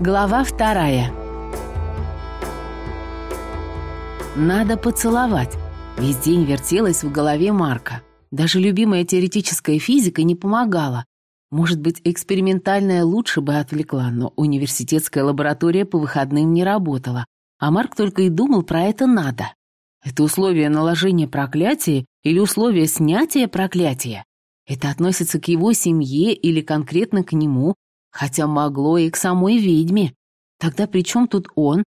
Глава вторая. Надо поцеловать. Весь день вертелась в голове Марка. Даже любимая теоретическая физика не помогала. Может быть, экспериментальная лучше бы отвлекла, но университетская лаборатория по выходным не работала. А Марк только и думал про это надо. Это условие наложения проклятия или условие снятия проклятия? Это относится к его семье или конкретно к нему, хотя могло и к самой ведьме. Тогда при чем тут он?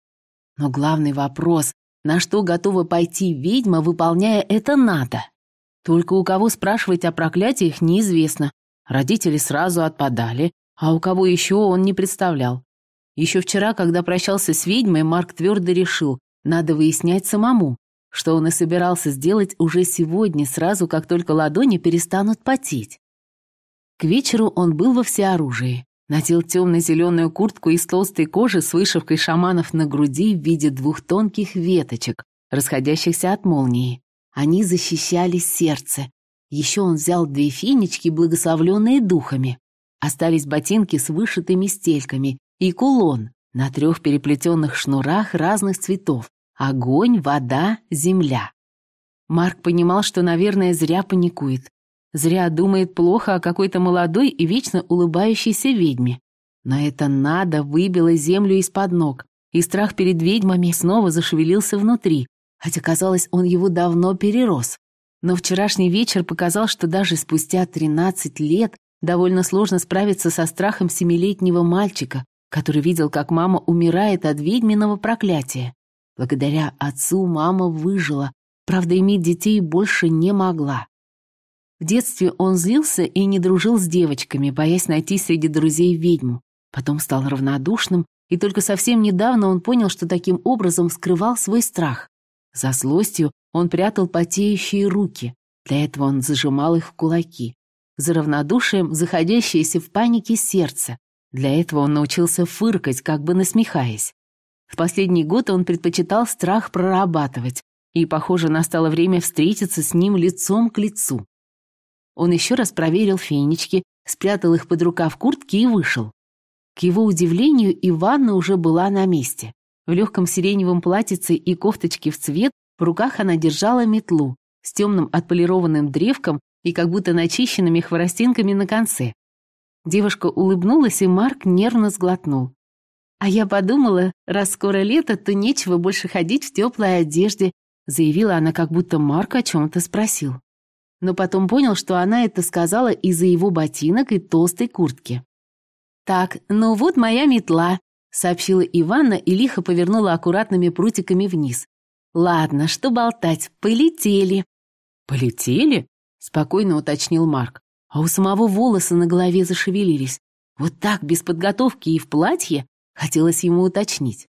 Но главный вопрос, на что готова пойти ведьма, выполняя это надо? Только у кого спрашивать о проклятиях неизвестно. Родители сразу отпадали, а у кого еще он не представлял. Еще вчера, когда прощался с ведьмой, Марк твердо решил, надо выяснять самому что он и собирался сделать уже сегодня, сразу как только ладони перестанут потеть. К вечеру он был во всеоружии. Надел темно-зеленую куртку из толстой кожи с вышивкой шаманов на груди в виде двух тонких веточек, расходящихся от молнии. Они защищали сердце. Еще он взял две финички, благословленные духами. Остались ботинки с вышитыми стельками и кулон на трех переплетенных шнурах разных цветов, Огонь, вода, земля. Марк понимал, что, наверное, зря паникует. Зря думает плохо о какой-то молодой и вечно улыбающейся ведьме. Но это надо выбило землю из-под ног, и страх перед ведьмами снова зашевелился внутри, хотя, казалось, он его давно перерос. Но вчерашний вечер показал, что даже спустя 13 лет довольно сложно справиться со страхом семилетнего мальчика, который видел, как мама умирает от ведьминого проклятия. Благодаря отцу мама выжила, правда, иметь детей больше не могла. В детстве он злился и не дружил с девочками, боясь найти среди друзей ведьму. Потом стал равнодушным, и только совсем недавно он понял, что таким образом скрывал свой страх. За злостью он прятал потеющие руки. Для этого он зажимал их в кулаки. За равнодушием заходящееся в панике сердце. Для этого он научился фыркать, как бы насмехаясь. В последний год он предпочитал страх прорабатывать, и, похоже, настало время встретиться с ним лицом к лицу. Он еще раз проверил фенечки, спрятал их под рукав куртки и вышел. К его удивлению, Иванна уже была на месте. В легком сиреневом платьице и кофточке в цвет в руках она держала метлу с темным отполированным древком и как будто начищенными хворостинками на конце. Девушка улыбнулась, и Марк нервно сглотнул. «А я подумала, раз скоро лето, то нечего больше ходить в теплой одежде», заявила она, как будто Марк о чем-то спросил. Но потом понял, что она это сказала из-за его ботинок и толстой куртки. «Так, ну вот моя метла», — сообщила Иванна и лихо повернула аккуратными прутиками вниз. «Ладно, что болтать, полетели». «Полетели?» — спокойно уточнил Марк. А у самого волосы на голове зашевелились. Вот так, без подготовки и в платье? Хотелось ему уточнить.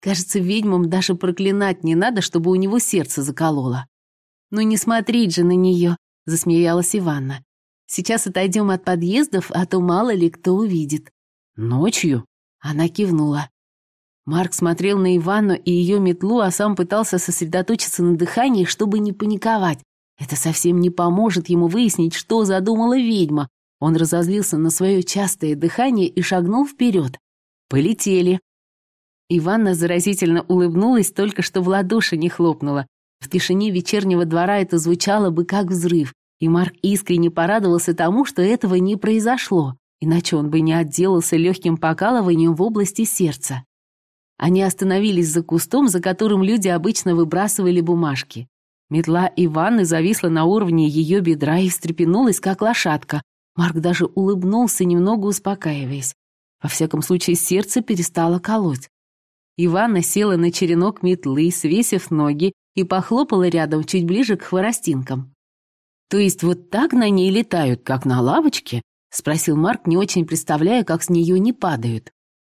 Кажется, ведьмам даже проклинать не надо, чтобы у него сердце закололо. «Ну не смотреть же на нее», — засмеялась Иванна. «Сейчас отойдем от подъездов, а то мало ли кто увидит». «Ночью?» — она кивнула. Марк смотрел на Иванну и ее метлу, а сам пытался сосредоточиться на дыхании, чтобы не паниковать. Это совсем не поможет ему выяснить, что задумала ведьма. Он разозлился на свое частое дыхание и шагнул вперед. Полетели. Иванна заразительно улыбнулась, только что в ладоши не хлопнула. В тишине вечернего двора это звучало бы как взрыв, и Марк искренне порадовался тому, что этого не произошло, иначе он бы не отделался легким покалыванием в области сердца. Они остановились за кустом, за которым люди обычно выбрасывали бумажки. Метла Иванны зависла на уровне ее бедра и встрепенулась, как лошадка. Марк даже улыбнулся, немного успокаиваясь. Во всяком случае, сердце перестало колоть. Иванна села на черенок метлы, свесив ноги, и похлопала рядом чуть ближе к хворостинкам. «То есть вот так на ней летают, как на лавочке?» — спросил Марк, не очень представляя, как с нее не падают.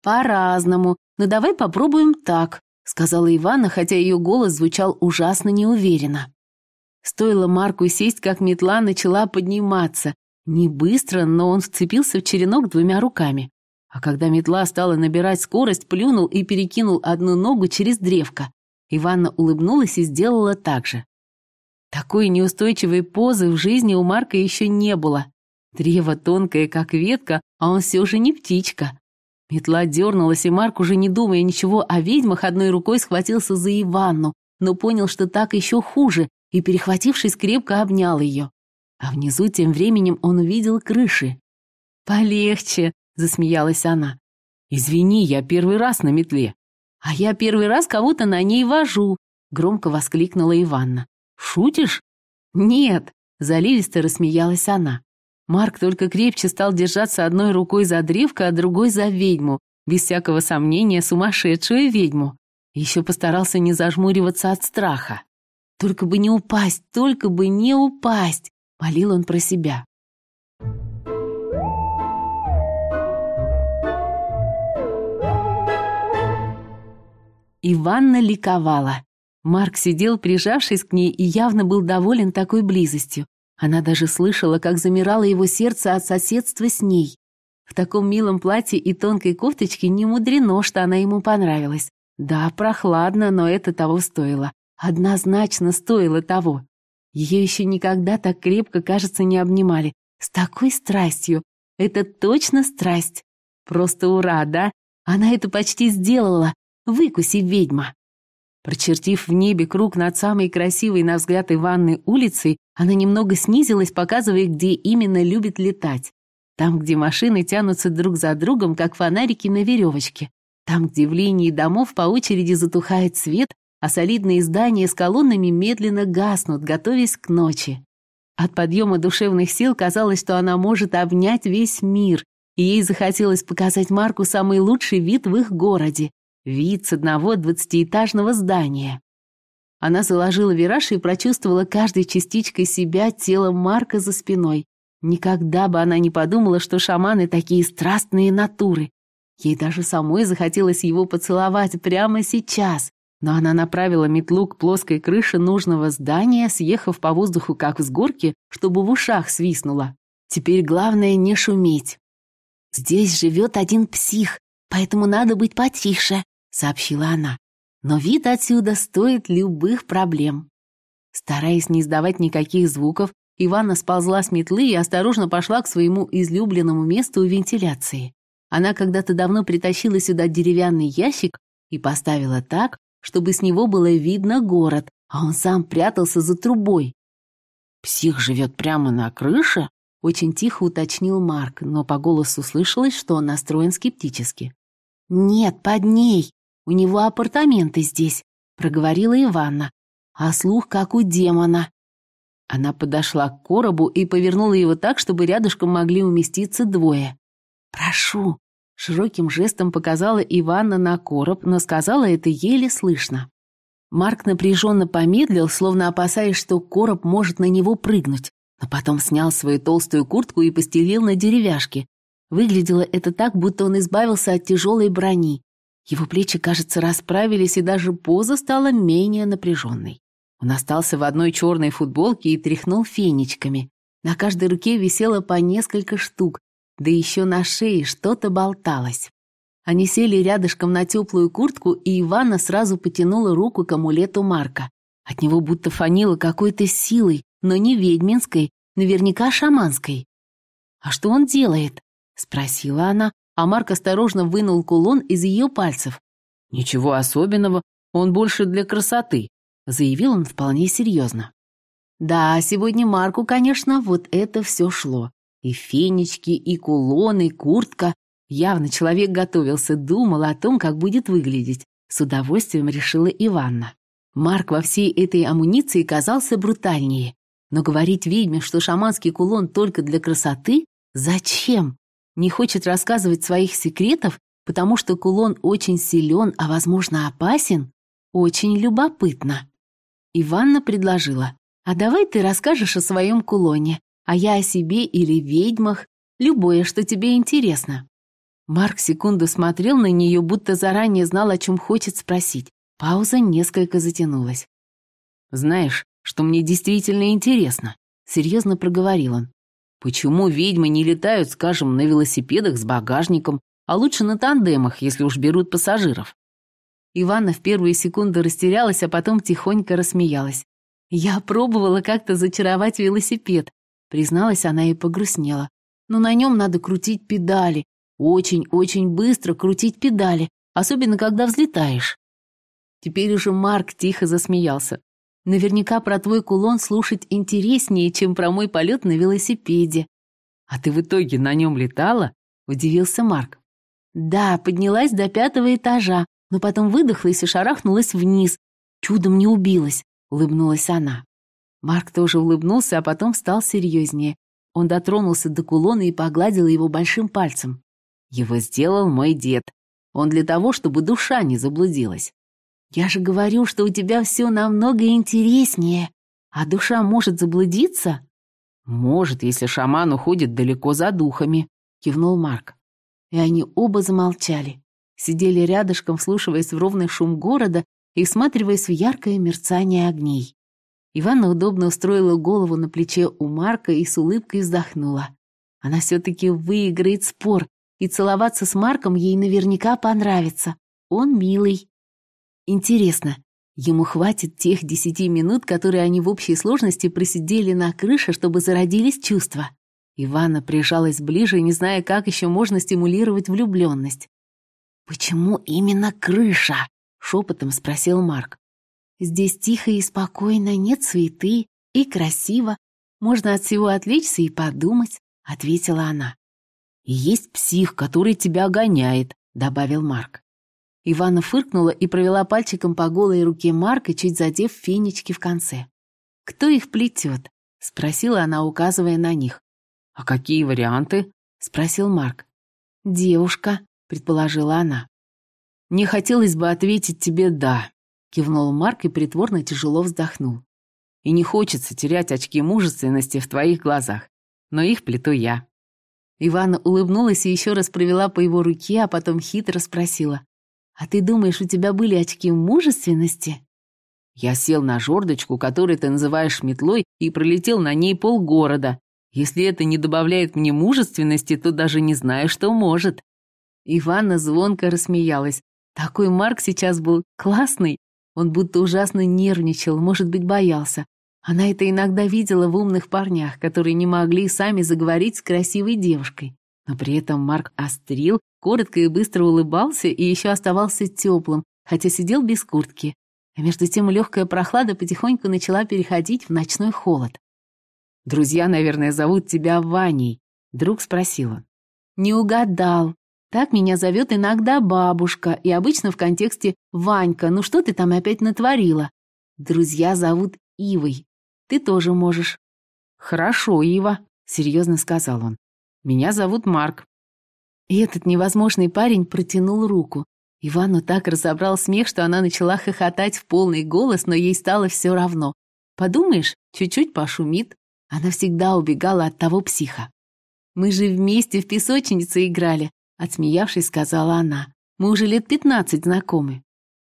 «По-разному, но давай попробуем так», — сказала Ивана, хотя ее голос звучал ужасно неуверенно. Стоило Марку сесть, как метла начала подниматься. Не быстро, но он вцепился в черенок двумя руками. А когда метла стала набирать скорость, плюнул и перекинул одну ногу через древко. Иванна улыбнулась и сделала так же. Такой неустойчивой позы в жизни у Марка еще не было. Древо тонкое, как ветка, а он все же не птичка. Метла дернулась, и Марк, уже не думая ничего о ведьмах, одной рукой схватился за Иванну, но понял, что так еще хуже, и, перехватившись, крепко обнял ее. А внизу тем временем он увидел крыши. «Полегче», — засмеялась она. «Извини, я первый раз на метле». «А я первый раз кого-то на ней вожу», — громко воскликнула Иванна. «Шутишь?» «Нет», — заливисто рассмеялась она. Марк только крепче стал держаться одной рукой за древко, а другой за ведьму, без всякого сомнения сумасшедшую ведьму. Еще постарался не зажмуриваться от страха. «Только бы не упасть, только бы не упасть!» — молил он про себя. Иванна ликовала. Марк сидел, прижавшись к ней, и явно был доволен такой близостью. Она даже слышала, как замирало его сердце от соседства с ней. В таком милом платье и тонкой кофточке не мудрено, что она ему понравилась. Да, прохладно, но это того стоило. Однозначно стоило того. Ее еще никогда так крепко, кажется, не обнимали. С такой страстью. Это точно страсть. Просто ура, да? Она это почти сделала. Выкуси, ведьма. Прочертив в небе круг над самой красивой, на взгляд Иванны, улицей, она немного снизилась, показывая, где именно любит летать. Там, где машины тянутся друг за другом, как фонарики на веревочке. Там, где в линии домов по очереди затухает свет, а солидные здания с колоннами медленно гаснут, готовясь к ночи. От подъема душевных сил казалось, что она может обнять весь мир, и ей захотелось показать Марку самый лучший вид в их городе Вид с одного двадцатиэтажного здания. Она заложила вираж и прочувствовала каждой частичкой себя тело Марка за спиной. Никогда бы она не подумала, что шаманы такие страстные натуры. Ей даже самой захотелось его поцеловать прямо сейчас. Но она направила метлу к плоской крыше нужного здания, съехав по воздуху как с горки, чтобы в ушах свистнуло. Теперь главное не шуметь. «Здесь живет один псих, поэтому надо быть потише», сообщила она. Но вид отсюда стоит любых проблем. Стараясь не издавать никаких звуков, Иванна сползла с метлы и осторожно пошла к своему излюбленному месту у вентиляции. Она когда-то давно притащила сюда деревянный ящик и поставила так, чтобы с него было видно город, а он сам прятался за трубой. «Псих живет прямо на крыше?» — очень тихо уточнил Марк, но по голосу слышалось, что он настроен скептически. «Нет, под ней!» У него апартаменты здесь», — проговорила Иванна. «А слух, как у демона». Она подошла к коробу и повернула его так, чтобы рядышком могли уместиться двое. «Прошу», — широким жестом показала Иванна на короб, но сказала это еле слышно. Марк напряженно помедлил, словно опасаясь, что короб может на него прыгнуть, но потом снял свою толстую куртку и постелил на деревяшке. Выглядело это так, будто он избавился от тяжелой брони. Его плечи, кажется, расправились, и даже поза стала менее напряженной. Он остался в одной черной футболке и тряхнул фенечками. На каждой руке висело по несколько штук, да еще на шее что-то болталось. Они сели рядышком на теплую куртку, и Ивана сразу потянула руку к амулету Марка. От него будто фанило какой-то силой, но не ведьминской, наверняка шаманской. «А что он делает?» — спросила она, а Марк осторожно вынул кулон из ее пальцев. «Ничего особенного, он больше для красоты», — заявил он вполне серьезно. Да, сегодня Марку, конечно, вот это все шло. И фенечки, и кулоны, и куртка. Явно человек готовился, думал о том, как будет выглядеть. С удовольствием решила Иванна. Марк во всей этой амуниции казался брутальнее. Но говорить ведьме, что шаманский кулон только для красоты, зачем? Не хочет рассказывать своих секретов, потому что кулон очень силен, а, возможно, опасен? Очень любопытно. Иванна предложила, а давай ты расскажешь о своем кулоне, а я о себе или ведьмах, любое, что тебе интересно. Марк секунду смотрел на нее, будто заранее знал, о чем хочет спросить. Пауза несколько затянулась. «Знаешь, что мне действительно интересно?» — серьезно проговорил он. Почему ведьмы не летают, скажем, на велосипедах с багажником, а лучше на тандемах, если уж берут пассажиров? Иванна в первые секунды растерялась, а потом тихонько рассмеялась. «Я пробовала как-то зачаровать велосипед», призналась она и погрустнела. «Но на нем надо крутить педали, Очень-очень быстро крутить педали, особенно когда взлетаешь. Теперь уже Марк тихо засмеялся. Наверняка про твой кулон слушать интереснее, чем про мой полет на велосипеде. А ты в итоге на нем летала? Удивился Марк. Да, поднялась до пятого этажа, но потом выдохлась и шарахнулась вниз. Чудом не убилась, улыбнулась она. Марк тоже улыбнулся, а потом стал серьезнее. Он дотронулся до кулона и погладил его большим пальцем. Его сделал мой дед. Он для того, чтобы душа не заблудилась. Я же говорю, что у тебя все намного интереснее. А душа может заблудиться? Может, если шаман уходит далеко за духами, кивнул Марк. И они оба замолчали. Сидели рядышком, вслушиваясь в ровный шум города и всматриваясь в яркое мерцание огней. Иванна удобно устроила голову на плече у Марка и с улыбкой вздохнула. Она все-таки выиграет спор, и целоваться с Марком ей наверняка понравится. Он милый. Интересно, ему хватит тех десяти минут, которые они в общей сложности просидели на крыше, чтобы зародились чувства? Ивана прижалась ближе, не зная, как еще можно стимулировать влюбленность. «Почему именно крыша?» — шепотом спросил Марк. «Здесь тихо и спокойно, нет суеты и красиво. Можно от всего отвлечься и подумать», — ответила она. «И есть псих, который тебя гоняет», — добавил Марк. Ивана фыркнула и провела пальчиком по голой руке Марка, чуть задев фенечки в конце. «Кто их плетет?» — спросила она, указывая на них. «А какие варианты?» — спросил Марк. «Девушка», — предположила она. «Не хотелось бы ответить тебе «да», — кивнул Марк и притворно тяжело вздохнул. «И не хочется терять очки мужественности в твоих глазах, но их плету я». Ивана улыбнулась и еще раз провела по его руке, а потом хитро спросила. «А ты думаешь, у тебя были очки мужественности?» Я сел на жердочку, которую ты называешь метлой, и пролетел на ней полгорода. Если это не добавляет мне мужественности, то даже не знаю, что может». Ивана звонко рассмеялась. Такой Марк сейчас был классный. Он будто ужасно нервничал, может быть, боялся. Она это иногда видела в умных парнях, которые не могли сами заговорить с красивой девушкой. Но при этом Марк острил, коротко и быстро улыбался и еще оставался теплым, хотя сидел без куртки. А между тем легкая прохлада потихоньку начала переходить в ночной холод. «Друзья, наверное, зовут тебя Ваней», — друг спросила. «Не угадал. Так меня зовет иногда бабушка, и обычно в контексте «Ванька, ну что ты там опять натворила?» Друзья зовут Ивой, ты тоже можешь». «Хорошо, Ива», — серьезно сказал он. «Меня зовут Марк». И этот невозможный парень протянул руку. Ивану так разобрал смех, что она начала хохотать в полный голос, но ей стало все равно. Подумаешь, чуть-чуть пошумит. Она всегда убегала от того психа. «Мы же вместе в песочнице играли», — отсмеявшись, сказала она. «Мы уже лет пятнадцать знакомы».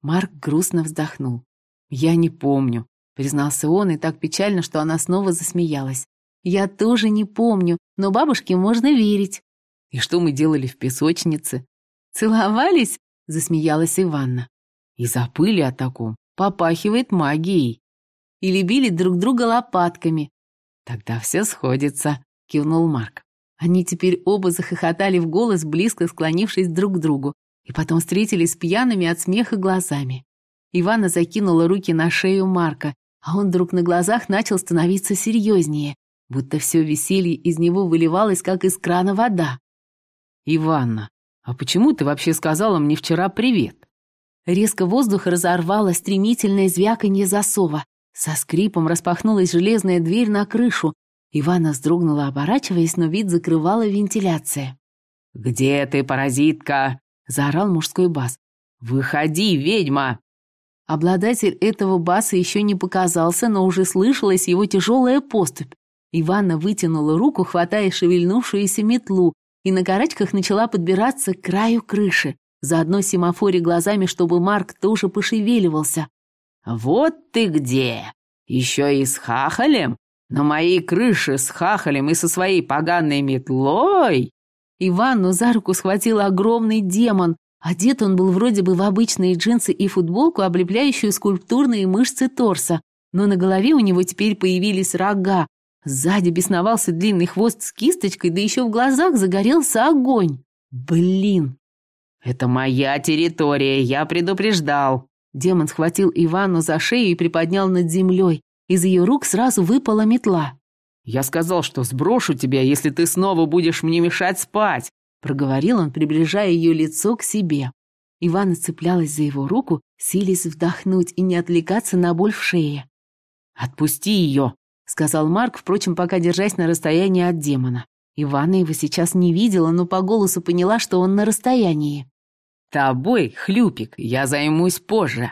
Марк грустно вздохнул. «Я не помню признался он, и так печально, что она снова засмеялась. «Я тоже не помню, но бабушке можно верить». «И что мы делали в песочнице?» «Целовались?» — засмеялась Иванна. «И запыли о таком. Попахивает магией. И любили друг друга лопатками». «Тогда все сходится», — кивнул Марк. Они теперь оба захохотали в голос, близко склонившись друг к другу, и потом встретились пьяными от смеха глазами. Ивана закинула руки на шею Марка, а он вдруг на глазах начал становиться серьезнее, будто все веселье из него выливалось, как из крана вода. «Иванна, а почему ты вообще сказала мне вчера привет?» Резко воздух разорвало стремительное звяканье засова. Со скрипом распахнулась железная дверь на крышу. Ивана вздрогнула, оборачиваясь, но вид закрывала вентиляция. «Где ты, паразитка?» — заорал мужской бас. «Выходи, ведьма!» Обладатель этого баса еще не показался, но уже слышалась его тяжелая поступь. Иванна вытянула руку, хватая шевельнувшуюся метлу, и на карачках начала подбираться к краю крыши, заодно семафоре глазами, чтобы Марк тоже пошевеливался. «Вот ты где! Еще и с хахалем? На моей крыше с хахалем и со своей поганой метлой!» Иванну за руку схватил огромный демон, Одет он был вроде бы в обычные джинсы и футболку, облепляющую скульптурные мышцы торса, но на голове у него теперь появились рога. Сзади бесновался длинный хвост с кисточкой, да еще в глазах загорелся огонь. Блин! Это моя территория, я предупреждал. Демон схватил Ивану за шею и приподнял над землей. Из ее рук сразу выпала метла. «Я сказал, что сброшу тебя, если ты снова будешь мне мешать спать», проговорил он, приближая ее лицо к себе. Ивана цеплялась за его руку, силясь вдохнуть и не отвлекаться на боль в шее. «Отпусти ее», — сказал Марк, впрочем, пока держась на расстоянии от демона. Ивана его сейчас не видела, но по голосу поняла, что он на расстоянии. «Тобой, хлюпик, я займусь позже».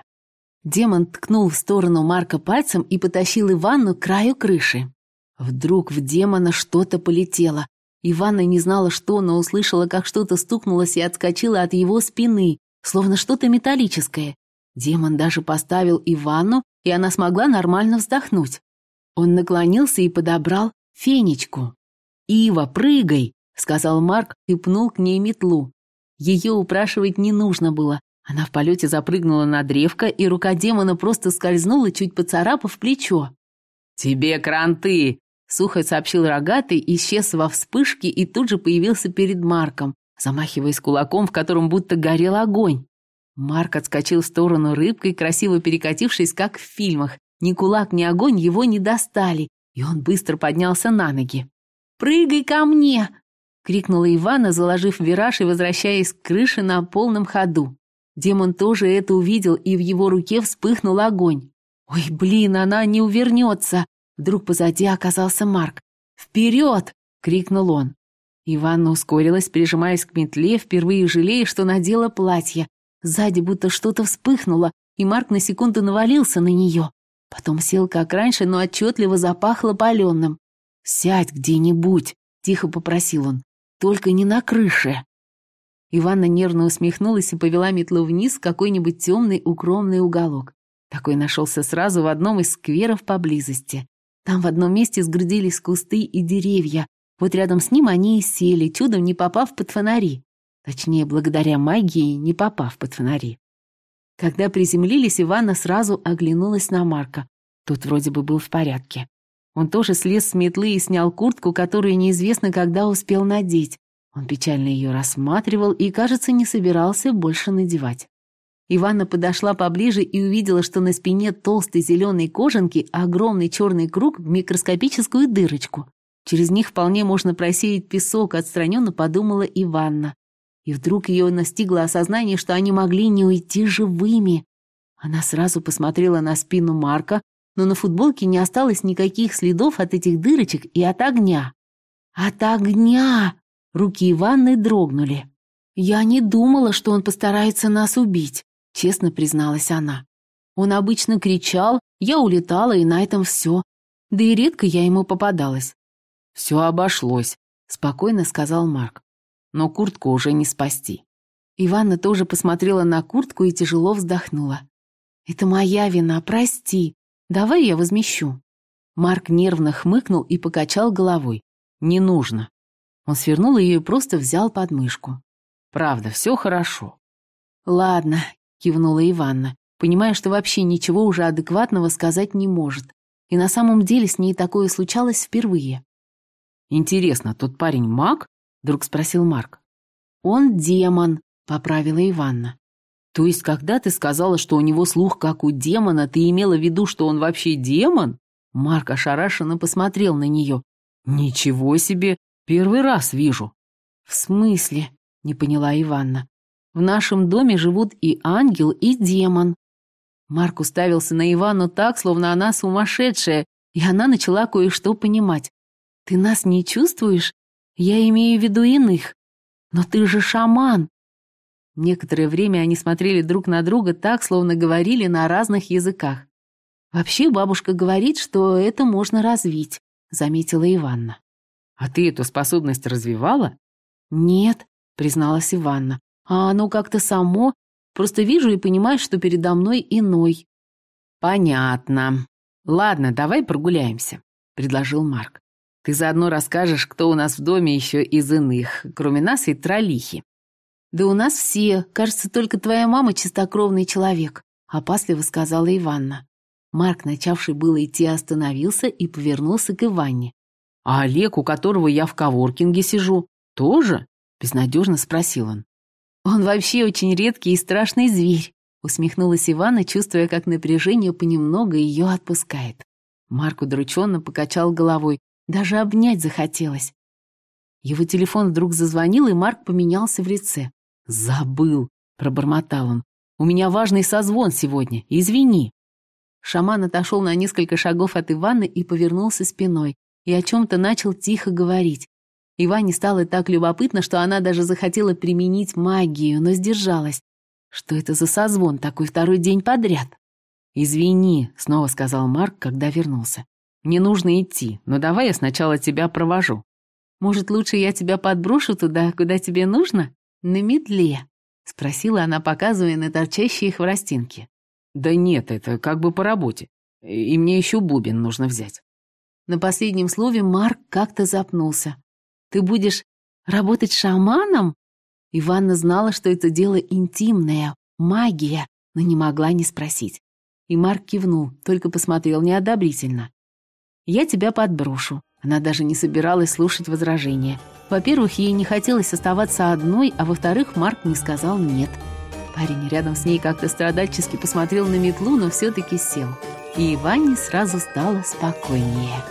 Демон ткнул в сторону Марка пальцем и потащил Иванну к краю крыши. Вдруг в демона что-то полетело. Иванна не знала, что, но услышала, как что-то стукнулось и отскочила от его спины, словно что-то металлическое. Демон даже поставил Иванну, и она смогла нормально вздохнуть. Он наклонился и подобрал фенечку. «Ива, прыгай!» — сказал Марк и пнул к ней метлу. Ее упрашивать не нужно было. Она в полете запрыгнула на древко, и рука демона просто скользнула, чуть поцарапав плечо. «Тебе кранты!» — сухо сообщил рогатый, исчез во вспышке и тут же появился перед Марком, замахиваясь кулаком, в котором будто горел огонь. Марк отскочил в сторону рыбкой, красиво перекатившись, как в фильмах. Ни кулак, ни огонь его не достали, и он быстро поднялся на ноги. «Прыгай ко мне!» крикнула Ивана, заложив вираж и возвращаясь к крыше на полном ходу. Демон тоже это увидел, и в его руке вспыхнул огонь. «Ой, блин, она не увернется!» Вдруг позади оказался Марк. «Вперед!» — крикнул он. Иванна ускорилась, прижимаясь к метле, впервые жалея, что надела платье. Сзади будто что-то вспыхнуло, и Марк на секунду навалился на нее. Потом сел как раньше, но отчетливо запахло паленым. «Сядь где-нибудь», — тихо попросил он. Только не на крыше. Иванна нервно усмехнулась и повела метлу вниз в какой-нибудь темный укромный уголок. Такой нашелся сразу в одном из скверов поблизости. Там в одном месте сгрудились кусты и деревья. Вот рядом с ним они и сели, чудом не попав под фонари. Точнее, благодаря магии, не попав под фонари. Когда приземлились, Иванна сразу оглянулась на Марка. Тот вроде бы был в порядке. Он тоже слез с метлы и снял куртку, которую неизвестно когда успел надеть. Он печально ее рассматривал и, кажется, не собирался больше надевать. Иванна подошла поближе и увидела, что на спине толстой зеленой кожанки огромный черный круг в микроскопическую дырочку. Через них вполне можно просеять песок, отстраненно подумала Иванна. И вдруг ее настигло осознание, что они могли не уйти живыми. Она сразу посмотрела на спину Марка, но на футболке не осталось никаких следов от этих дырочек и от огня. От огня! Руки Иванны дрогнули. Я не думала, что он постарается нас убить, честно призналась она. Он обычно кричал, я улетала, и на этом все. Да и редко я ему попадалась. Все обошлось, спокойно сказал Марк. Но куртку уже не спасти. Иванна тоже посмотрела на куртку и тяжело вздохнула. «Это моя вина, прости. Давай я возмещу». Марк нервно хмыкнул и покачал головой. «Не нужно». Он свернул ее и просто взял подмышку. «Правда, все хорошо». «Ладно», — кивнула Иванна, понимая, что вообще ничего уже адекватного сказать не может. И на самом деле с ней такое случалось впервые. «Интересно, тот парень маг?» — вдруг спросил Марк. «Он демон», — поправила Иванна. То есть, когда ты сказала, что у него слух как у демона, ты имела в виду, что он вообще демон? Марк ошарашенно посмотрел на нее. Ничего себе, первый раз вижу. В смысле? Не поняла Иванна. В нашем доме живут и ангел, и демон. Марк уставился на Иванну так, словно она сумасшедшая, и она начала кое-что понимать. «Ты нас не чувствуешь? Я имею в виду иных. Но ты же шаман. Некоторое время они смотрели друг на друга так, словно говорили на разных языках. «Вообще бабушка говорит, что это можно развить», — заметила Иванна. «А ты эту способность развивала?» «Нет», — призналась Иванна. «А оно как-то само. Просто вижу и понимаю, что передо мной иной». «Понятно. Ладно, давай прогуляемся», — предложил Марк. «Ты заодно расскажешь, кто у нас в доме еще из иных, кроме нас и троллихи. «Да у нас все. Кажется, только твоя мама чистокровный человек», — опасливо сказала Иванна. Марк, начавший было идти, остановился и повернулся к Иванне. «А Олег, у которого я в коворкинге сижу, тоже?» — безнадежно спросил он. «Он вообще очень редкий и страшный зверь», — усмехнулась Ивана, чувствуя, как напряжение понемногу ее отпускает. Марк удрученно покачал головой, даже обнять захотелось. Его телефон вдруг зазвонил, и Марк поменялся в лице. «Забыл», — пробормотал он. «У меня важный созвон сегодня, извини». Шаман отошел на несколько шагов от Ивана и повернулся спиной, и о чем-то начал тихо говорить. Иване стало так любопытно, что она даже захотела применить магию, но сдержалась. Что это за созвон такой второй день подряд? «Извини», — снова сказал Марк, когда вернулся. «Мне нужно идти, но давай я сначала тебя провожу». «Может, лучше я тебя подброшу туда, куда тебе нужно? На метле?» — спросила она, показывая на торчащие хворостинки. «Да нет, это как бы по работе. И мне еще бубен нужно взять». На последнем слове Марк как-то запнулся. «Ты будешь работать шаманом?» Иванна знала, что это дело интимное, магия, но не могла не спросить. И Марк кивнул, только посмотрел неодобрительно. «Я тебя подброшу». Она даже не собиралась слушать возражения. Во-первых, ей не хотелось оставаться одной, а во-вторых, Марк не сказал «нет». Парень рядом с ней как-то страдальчески посмотрел на метлу, но все-таки сел. И Иване сразу стало спокойнее.